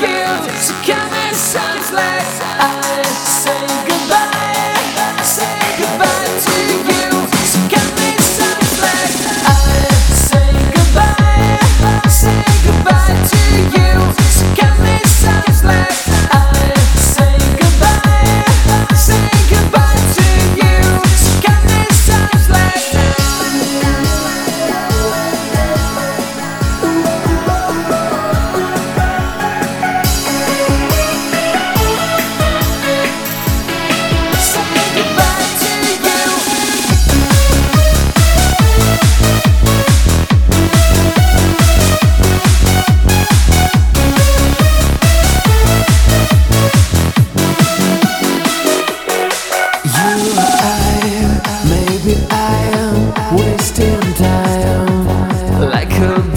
you. So come could